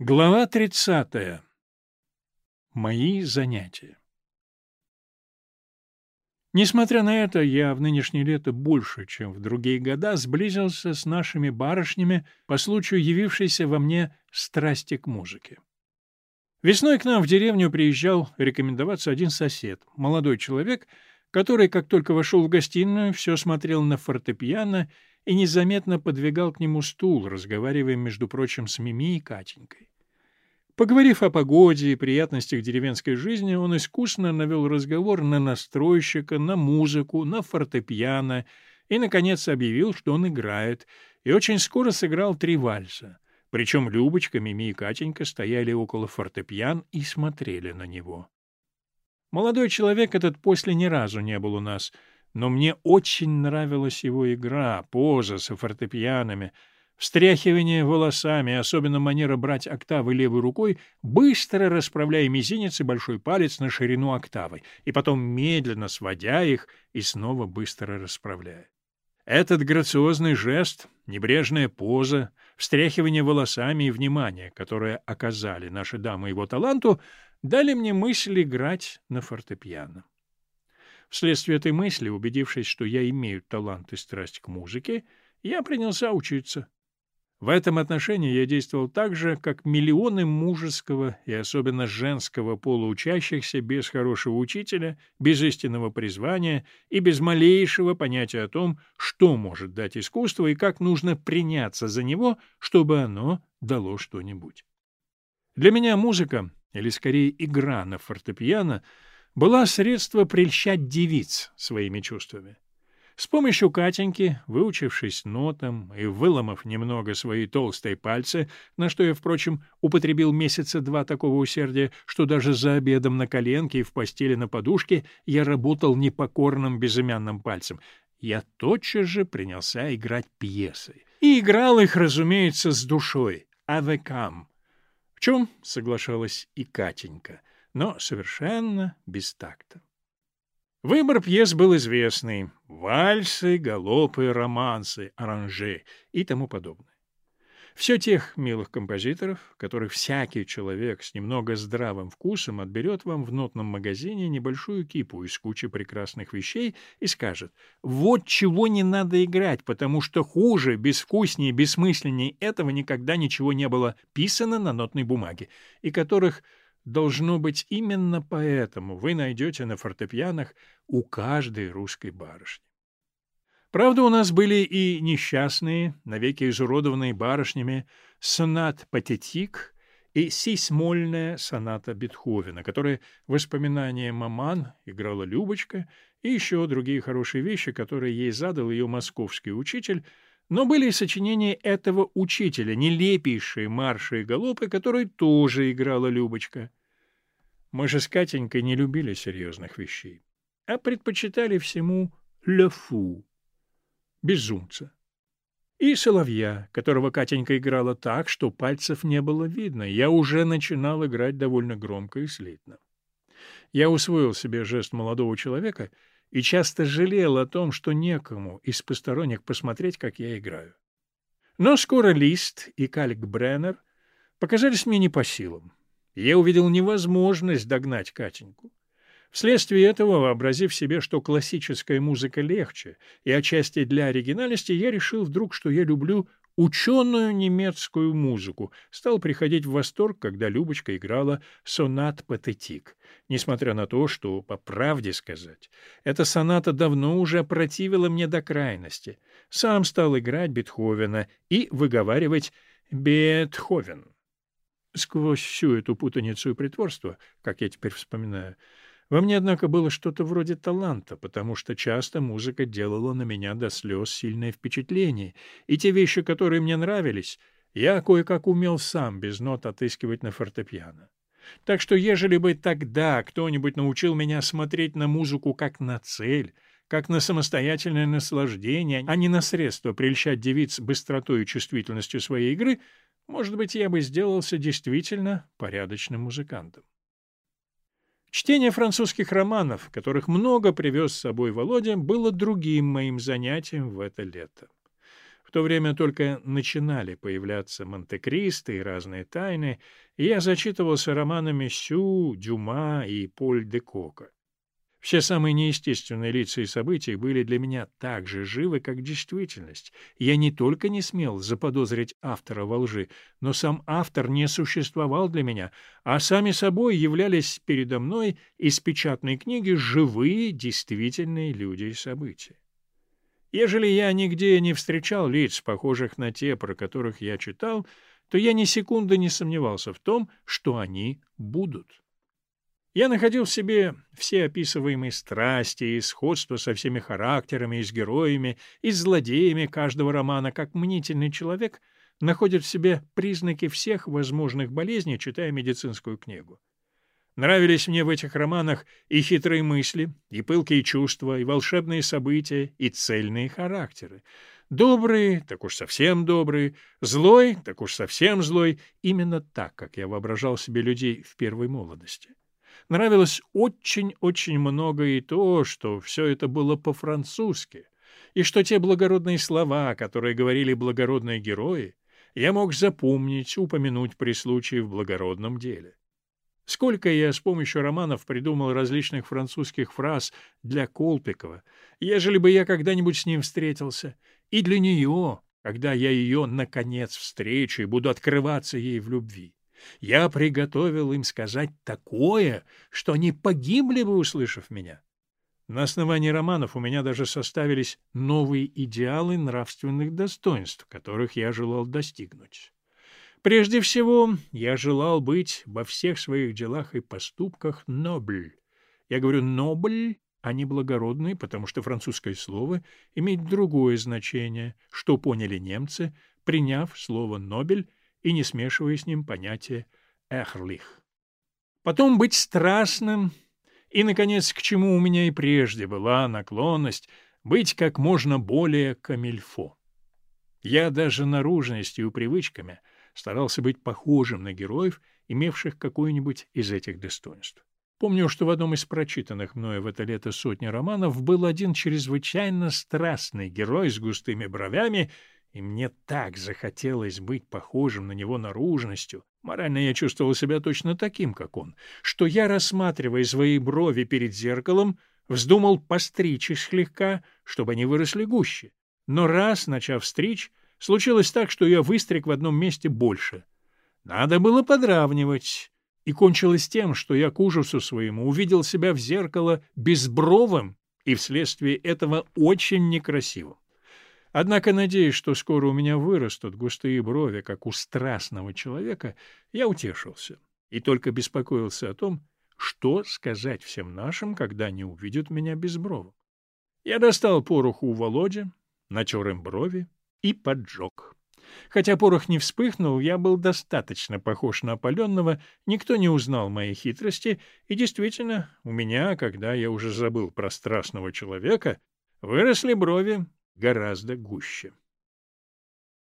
Глава 30. Мои занятия. Несмотря на это, я в нынешнее лето больше, чем в другие года, сблизился с нашими барышнями по случаю явившейся во мне страсти к музыке. Весной к нам в деревню приезжал рекомендоваться один сосед, молодой человек, который, как только вошел в гостиную, все смотрел на фортепиано незаметно подвигал к нему стул, разговаривая, между прочим, с Мими и Катенькой. Поговорив о погоде и приятностях деревенской жизни, он искусно навел разговор на настройщика, на музыку, на фортепиано и, наконец, объявил, что он играет, и очень скоро сыграл три вальса. Причем Любочка, Мими и Катенька стояли около фортепиан и смотрели на него. Молодой человек этот после ни разу не был у нас — но мне очень нравилась его игра, поза со фортепианами, встряхивание волосами, особенно манера брать октавы левой рукой, быстро расправляя мизинец и большой палец на ширину октавы, и потом медленно сводя их и снова быстро расправляя. Этот грациозный жест, небрежная поза, встряхивание волосами и внимание, которое оказали наши дамы его таланту, дали мне мысль играть на фортепиано. Вследствие этой мысли, убедившись, что я имею талант и страсть к музыке, я принялся учиться. В этом отношении я действовал так же, как миллионы мужеского и особенно женского пола учащихся без хорошего учителя, без истинного призвания и без малейшего понятия о том, что может дать искусство и как нужно приняться за него, чтобы оно дало что-нибудь. Для меня музыка, или скорее игра на фортепиано — была средство прельщать девиц своими чувствами. С помощью Катеньки, выучившись нотам и выломав немного свои толстые пальцы, на что я, впрочем, употребил месяца два такого усердия, что даже за обедом на коленке и в постели на подушке я работал непокорным безымянным пальцем, я тотчас же принялся играть пьесы. И играл их, разумеется, с душой, авекам. В чем соглашалась и Катенька — но совершенно без такта. Выбор пьес был известный — вальсы, галопы, романсы, оранжи и тому подобное. Все тех милых композиторов, которых всякий человек с немного здравым вкусом отберет вам в нотном магазине небольшую кипу из кучи прекрасных вещей и скажет «Вот чего не надо играть, потому что хуже, безвкуснее, бессмысленнее этого никогда ничего не было писано на нотной бумаге», и которых Должно быть, именно поэтому вы найдете на фортепианах у каждой русской барышни. Правда, у нас были и несчастные, навеки изуродованные барышнями, сонат «Патетик» и сисмольная соната Бетховена, которые воспоминания маман играла Любочка, и еще другие хорошие вещи, которые ей задал ее московский учитель, но были и сочинения этого учителя, нелепейшие марши и галопы, которые тоже играла Любочка. Мы же с Катенькой не любили серьезных вещей, а предпочитали всему лефу — безумца. И соловья, которого Катенька играла так, что пальцев не было видно. Я уже начинал играть довольно громко и слитно. Я усвоил себе жест молодого человека — и часто жалел о том, что некому из посторонних посмотреть, как я играю. Но скоро Лист и Кальк Бреннер показались мне не по силам. Я увидел невозможность догнать Катеньку. Вследствие этого, вообразив себе, что классическая музыка легче, и отчасти для оригинальности, я решил вдруг, что я люблю ученую немецкую музыку, стал приходить в восторг, когда Любочка играла сонат патетик, несмотря на то, что, по правде сказать, эта соната давно уже опротивила мне до крайности. Сам стал играть Бетховена и выговаривать «Бетховен». Сквозь всю эту путаницу и притворство, как я теперь вспоминаю, во мне, однако, было что-то вроде таланта, потому что часто музыка делала на меня до слез сильное впечатление, и те вещи, которые мне нравились, я кое-как умел сам без нот отыскивать на фортепиано. Так что, ежели бы тогда кто-нибудь научил меня смотреть на музыку как на цель, как на самостоятельное наслаждение, а не на средство прельщать девиц быстротой и чувствительностью своей игры, может быть, я бы сделался действительно порядочным музыкантом. Чтение французских романов, которых много привез с собой Володя, было другим моим занятием в это лето то время только начинали появляться Монте-Кристо и разные тайны, и я зачитывался романами Сю, Дюма и Поль де Кока. Все самые неестественные лица и события были для меня так же живы, как действительность. Я не только не смел заподозрить автора во лжи, но сам автор не существовал для меня, а сами собой являлись передо мной из печатной книги живые, действительные люди и события. Ежели я нигде не встречал лиц, похожих на те, про которых я читал, то я ни секунды не сомневался в том, что они будут. Я находил в себе все описываемые страсти и сходство со всеми характерами и с героями, и с злодеями каждого романа, как мнительный человек находит в себе признаки всех возможных болезней, читая медицинскую книгу. Нравились мне в этих романах и хитрые мысли, и пылкие чувства, и волшебные события, и цельные характеры. Добрый, так уж совсем добрый, злой, так уж совсем злой, именно так, как я воображал себе людей в первой молодости. Нравилось очень-очень много и то, что все это было по-французски, и что те благородные слова, которые говорили благородные герои, я мог запомнить, упомянуть при случае в благородном деле. Сколько я с помощью романов придумал различных французских фраз для Колпикова, ежели бы я когда-нибудь с ним встретился, и для нее, когда я ее, наконец, встречу и буду открываться ей в любви. Я приготовил им сказать такое, что они погибли бы, услышав меня. На основании романов у меня даже составились новые идеалы нравственных достоинств, которых я желал достигнуть. Прежде всего, я желал быть во всех своих делах и поступках нобль. Я говорю «нобль», а не «благородный», потому что французское слово имеет другое значение, что поняли немцы, приняв слово «нобель» и не смешивая с ним понятие «эхрлих». Потом быть страстным, и, наконец, к чему у меня и прежде была наклонность, быть как можно более камильфо. Я даже наружностью и привычками старался быть похожим на героев, имевших какое-нибудь из этих достоинств. Помню, что в одном из прочитанных мною в это лето сотни романов был один чрезвычайно страстный герой с густыми бровями и мне так захотелось быть похожим на него наружностью, морально я чувствовал себя точно таким, как он, что я, рассматривая свои брови перед зеркалом, вздумал постричь их слегка, чтобы они выросли гуще. Но раз, начав стричь, случилось так, что я выстриг в одном месте больше. Надо было подравнивать. И кончилось тем, что я к ужасу своему увидел себя в зеркало безбровым и вследствие этого очень некрасивым. Однако, надеясь, что скоро у меня вырастут густые брови, как у страстного человека, я утешился и только беспокоился о том, что сказать всем нашим, когда они увидят меня безбровым. Я достал пороху у Володи, натер им брови и поджег. Хотя порох не вспыхнул, я был достаточно похож на опаленного, никто не узнал моей хитрости, и действительно, у меня, когда я уже забыл про страстного человека, выросли брови гораздо гуще.